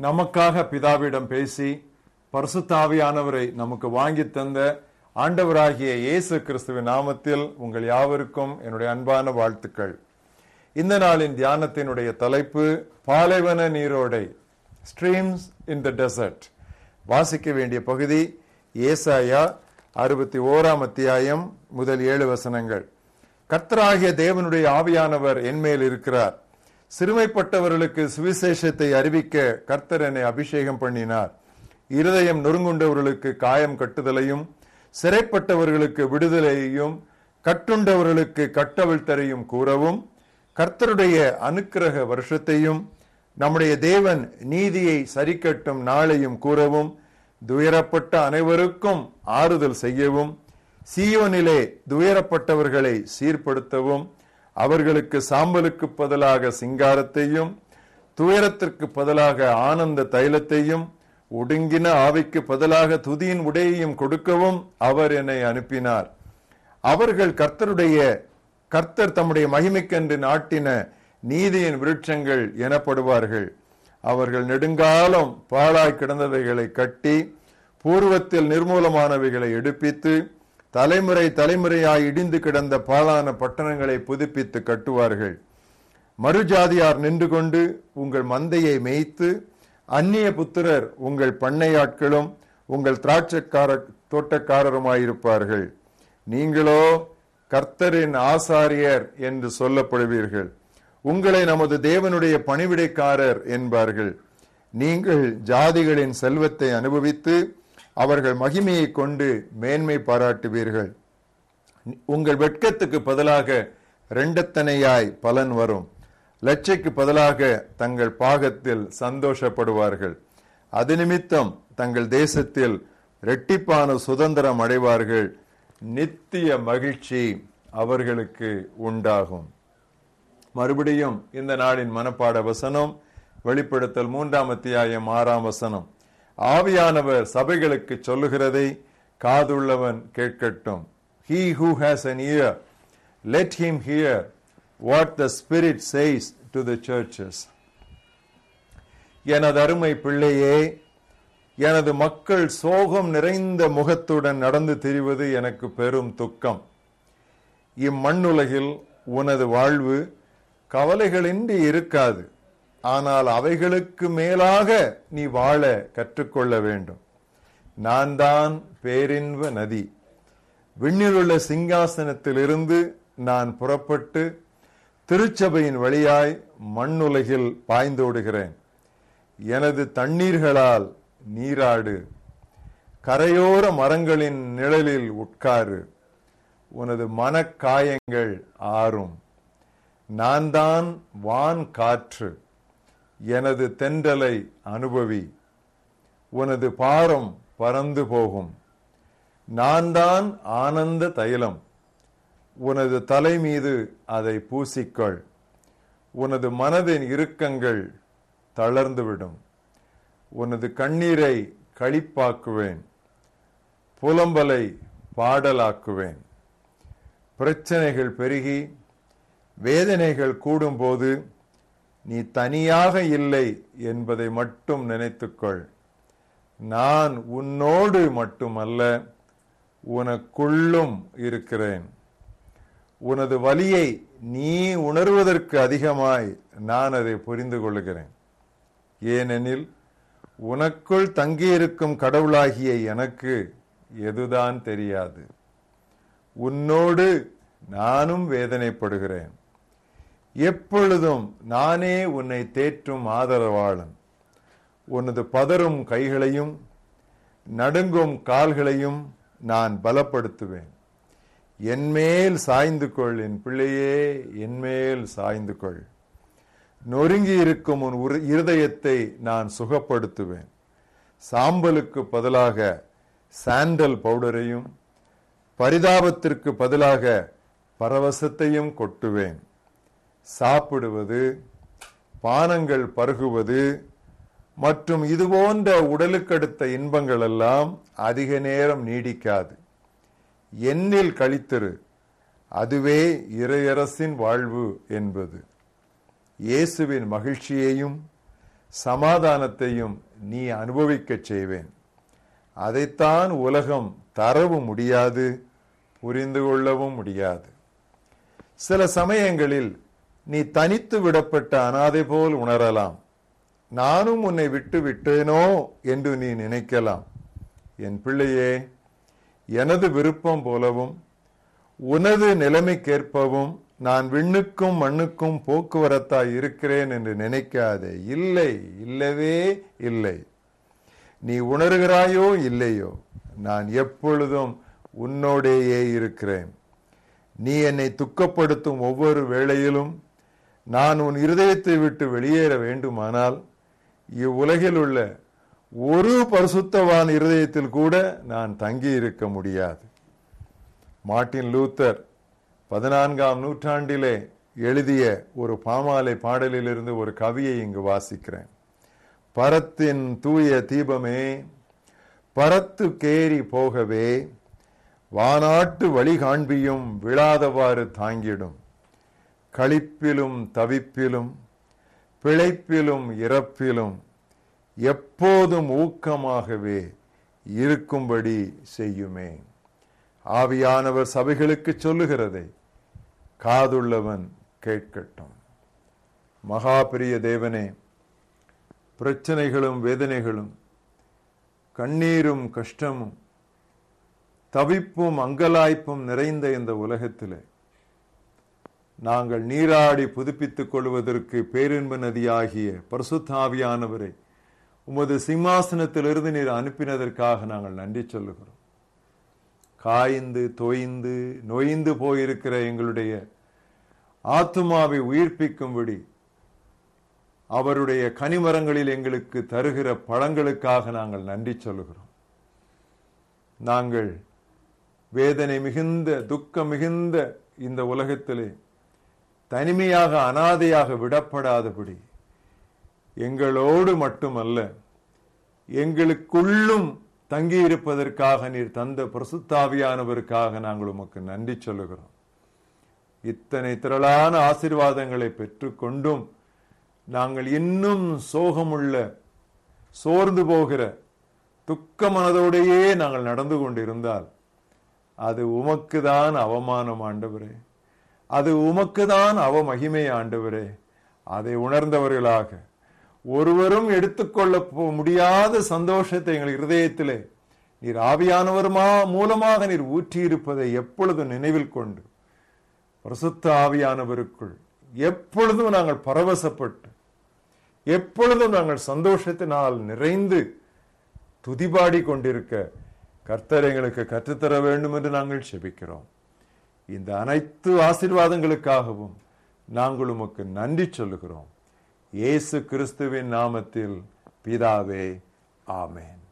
நமக்காக பிதாவிடம் பேசி பரிசுத்தாவியானவரை நமக்கு வாங்கி தந்த ஆண்டவராகிய இயேசு கிறிஸ்துவின் நாமத்தில் உங்கள் யாவருக்கும் என்னுடைய அன்பான வாழ்த்துக்கள். இந்த நாளின் தியானத்தினுடைய தலைப்பு பாலைவன நீரோடை ஸ்ட்ரீம்ஸ் இன் த டெசர்ட் வாசிக்க வேண்டிய பகுதி ஏசாயா அறுபத்தி ஓராம் அத்தியாயம் முதல் ஏழு வசனங்கள். கர்த்தராகிய தேவனுடைய ஆவியானவர் என்மேல் இருக்கிறார். சிறுமைப்பட்டவர்களுக்கு சுவிசேஷத்தை அறிவிக்க கர்த்தர் என்னை அபிஷேகம் பண்ணினார். இருதயம் நொறுங்குண்டவர்களுக்கு காயம் கட்டுதலையும் சிறைப்பட்டவர்களுக்கு விடுதலையையும் கட்டுண்டவர்களுக்கு கட்டவிழ்த்தரையும் கூறவும் கர்த்தருடைய அனுக்கிரக வருஷத்தையும் நம்முடைய தேவன் நீதியை சரிக்கட்டும் நாளையும் கூறவும் துயரப்பட்ட அனைவருக்கும் ஆறுதல் செய்யவும் சீயோனிலே துயரப்பட்டவர்களை சீர்படுத்தவும் அவர்களுக்கு சாம்பலுக்கு பதிலாக சிங்காரத்தையும் துயரத்திற்கு பதிலாக ஆனந்த தைலத்தையும் ஒடுங்கின ஆவிக்கு பதிலாக துதியின் உடையையும் கொடுக்கவும் அவர் என்னை அனுப்பினார். அவர்கள் கர்த்தருடைய கர்த்தர் தம்முடைய மகிமைக்கென்று நாட்டின நீதியின் விருட்சங்கள் எனப்படுவார்கள். அவர்கள் நெடுங்காலம் பாழாய் கிடந்தவைகளை கட்டி பூர்வத்தில் நிர்மூலமானவைகளை எடுப்பித்து தலைமுறை தலைமுறையாய் இடிந்து கிடந்த பாழான பட்டணங்களை புதுப்பித்து கட்டுவார்கள். மறுஜாதியார் நின்று கொண்டு உங்கள் மந்தையை மேய்த்து அந்நிய புத்திரர் உங்கள் பண்ணையாட்களும் உங்கள் திராட்சக்கார தோட்டக்காரருமாயிருப்பார்கள். நீங்களோ கர்த்தரின் ஆசாரியர் என்று சொல்லப்படுவீர்கள். உங்களை நமது தேவனுடைய பணிவிடைக்காரர் என்பார்கள். நீங்கள் ஜாதிகளின் செல்வத்தை அனுபவித்து அவர்கள் மகிமையை கொண்டு மேன்மை பாராட்டுவீர்கள். உங்கள் வெட்கத்துக்கு பதிலாக ரெண்டத்தனையாய் பலன் வரும். லட்சைக்கு பதிலாக தங்கள் பாகத்தில் சந்தோஷப்படுவார்கள். அது நிமித்தம் தங்கள் தேசத்தில் ரெட்டிப்பான சுதந்திரம் அடைவார்கள். நித்திய மகிழ்ச்சி அவர்களுக்கு உண்டாகும். மறுபடியும் இந்த நாளின் மனப்பாட வசனம் வெளிப்படுத்தல் மூன்றாம் அத்தியாயம் ஆறாம் வசனம். ஆவியானவர் சபைகளுக்கு சொல்லுகிறதை காதுள்ளவன் கேட்கட்டும். He who has an ear let him hear what the spirit says to the churches. எனது அருமை பிள்ளையே எனது மக்கள் சோகம் நிறைந்த முகத்துடன் நடந்து திரிவது எனக்கு பெரும் துக்கம். இம்மண்ணுலகில் உனது வாழ்வு கவலைகளின்றி இருக்காது. ஆனால் அவைகளுக்கு மேலாக நீ வாழ கற்றுக்கொள்ள வேண்டும். நான் தான் பேரின்ப நதி. விண்ணிலுள்ள சிங்காசனத்திலிருந்து நான் புறப்பட்டு திருச்சபையின் வழியாய் மண்ணுலகில் பாய்ந்தோடுகிறேன். எனது தண்ணீர்களால் நீராடு. கரையோர மரங்களின் நிழலில் உட்காரு. உனது மனக்காயங்கள் ஆறும். நான் தான் வான் காற்று. எனது தென்றலை அனுபவி. உனது பாரம் பறந்து போகும். நான் தான் ஆனந்த தைலம். உனது தலை மீது அதை பூசிக்கொள். உனது மனதின் இறுக்கங்கள் தளர்ந்துவிடும். உனது கண்ணீரை களிப்பாக்குவேன் புலம்பலை பாடலாக்குவேன். பிரச்சனைகள் பெருகி வேதனைகள் கூடும்போது நீ தனியாக இல்லை என்பதை மட்டும் நினைத்துக்கொள். நான் உன்னோடு மட்டுமல்ல உனக்குள்ளும் இருக்கிறேன். உனது வலியை நீ உணர்வதற்கு அதிகமாய் நான் அதை புரிந்து கொள்கிறேன். ஏனெனில் உனக்குள் தங்கியிருக்கும் கடவுளாகிய எனக்கு எதுதான் தெரியாது. உன்னோடு நானும் வேதனைப்படுகிறேன். எப்பொழுதும் நானே உன்னை தேற்றும் ஆதரவாளன். உனது பதறும் கைகளையும் நடுங்கும் கால்களையும் நான் பலப்படுத்துவேன். என்மேல் சாய்ந்து கொள் என் பிள்ளையே என்மேல் சாய்ந்து கொள். நொறுங்கி இருக்கும் உன் இருதயத்தை நான் சுகப்படுத்துவேன். சாம்பலுக்கு பதிலாக சாண்டல் பவுடரையும் பரிதாபத்திற்கு பதிலாக பரவசத்தையும் கொட்டுவேன். சாப்பிடுவது பானங்கள் பருகுவது மற்றும் இது போன்ற உடலுக்கடுத்த இன்பங்கள் எல்லாம் அதிக நேரம் நீடிக்காது. என்னில் கழித்திரு அதுவே இறையரசின் வாழ்வு என்பது. இயேசுவின் மகிழ்ச்சியையும் சமாதானத்தையும் நீ அனுபவிக்கச் செய்வேன். அதைத்தான் உலகம் தரவும் முடியாது புரிந்து கொள்ளவும் முடியாது. சில சமயங்களில் நீ தனித்து விடப்பட்ட அனாதை போல் உணரலாம். நானும் உன்னை விட்டு விட்டேனோ என்று நீ நினைக்கலாம். என் பிள்ளையே எனது விருப்பம் போலவும் உனது நிலைமைக்கேற்பவும் நான் விண்ணுக்கும் மண்ணுக்கும் போக்குவரத்தாய் இருக்கிறேன் என்று நினைக்காதே. இல்லை இல்லவே இல்லை. நீ உணர்கிறாயோ இல்லையோ நான் எப்பொழுதும் உன்னோடேயே இருக்கிறேன். நீ என்னை துக்கப்படுத்தும் ஒவ்வொரு வேளையிலும் நான் உன் இருதயத்தை விட்டு வெளியேற வேண்டுமானால் இவ்வுலகில் உள்ள ஒரு பரிசுத்தவான் இருதயத்தில் கூட நான் தங்கி இருக்க முடியாது. மார்ட்டின் லூத்தர் பதினான்காம் நூற்றாண்டிலே எழுதிய ஒரு பாமாலை பாடலிலிருந்து ஒரு கவியை இங்கு வாசிக்கிறேன். பரத்தின் தூய தீபமே பரத்து கேரி போகவே வானாட்டு வழி காண்பியும் விழாதவாறு தாங்கிடும். களிப்பிலும் தவிப்பிலும் பிழைப்பிலும் இறப்பிலும் எப்போதும் ஊக்கமாகவே இருக்கும்படி செய்யுமே. ஆவியானவர் சபைகளுக்கு சொல்லுகிறதை காதுள்ளவன் கேட்கட்டும். மகாபிரிய தேவனே பிரச்சனைகளும் வேதனைகளும் கண்ணீரும் கஷ்டமும் தவிப்பும் அங்கலாய்ப்பும் நிறைந்த இந்த உலகத்திலே நாங்கள் நீராடி புதுப்பித்துக் கொள்வதற்கு பேரின்ப நதியாகிய பரிசுத்தாவியானவரை உமது சிம்மாசனத்திலிருந்து நீர் அனுப்பினதற்காக நாங்கள் நன்றி சொல்லுகிறோம். காய்ந்து தொய்ந்து நொய்ந்து போயிருக்கிற எங்களுடைய ஆத்துமாவை உயிர்ப்பிக்கும்படி அவருடைய கனிமரங்களில் எங்களுக்கு தருகிற பழங்களுக்காக நாங்கள் நன்றி சொல்லுகிறோம். நாங்கள் வேதனை மிகுந்த துக்கம் மிகுந்த இந்த உலகத்திலே தனிமையாக அனாதையாக விடப்படாதபடி எங்களோடு மட்டுமல்ல எங்களுக்குள்ளும் தங்கியிருப்பதற்காக நீர் தந்த பிரசுத்தாவியானவருக்காக நாங்கள் உமக்கு நன்றி சொல்லுகிறோம். இத்தனை திரளான ஆசிர்வாதங்களை பெற்றுக்கொண்டும் நாங்கள் இன்னும் சோகமுள்ள சோர்ந்து போகிற துக்க மனதோடையே நாங்கள் நடந்து கொண்டிருந்தால் அது உமக்குதான் அவமானம் ஆண்டவரே. அது உமக்குதான் அவ மகிமை ஆண்டவரே. அதை உணர்ந்தவர்களாக ஒருவரும் எடுத்துக்கொள்ள முடியாத சந்தோஷத்தை எங்கள் இருதயத்திலே நீர் ஆவியானவருமா மூலமாக நீர் ஊற்றியிருப்பதை எப்பொழுதும் நினைவில் கொண்டு பிரசுத்த ஆவியானவருக்குள் எப்பொழுதும் நாங்கள் பரவசப்பட்டு எப்பொழுதும் நாங்கள் சந்தோஷத்தினால் நிறைந்து துதிபாடி கொண்டிருக்க கர்த்தர் எங்களுக்கு கற்றுத்தர வேண்டும் என்று நாங்கள் செபிக்கிறோம். இந்த அனைத்து ஆசீர்வாதங்களுக்காகவும் நாங்கள் உமக்கு நன்றி சொல்லுகிறோம். இயேசு கிறிஸ்துவின் நாமத்தில் பிதாவே ஆமேன்.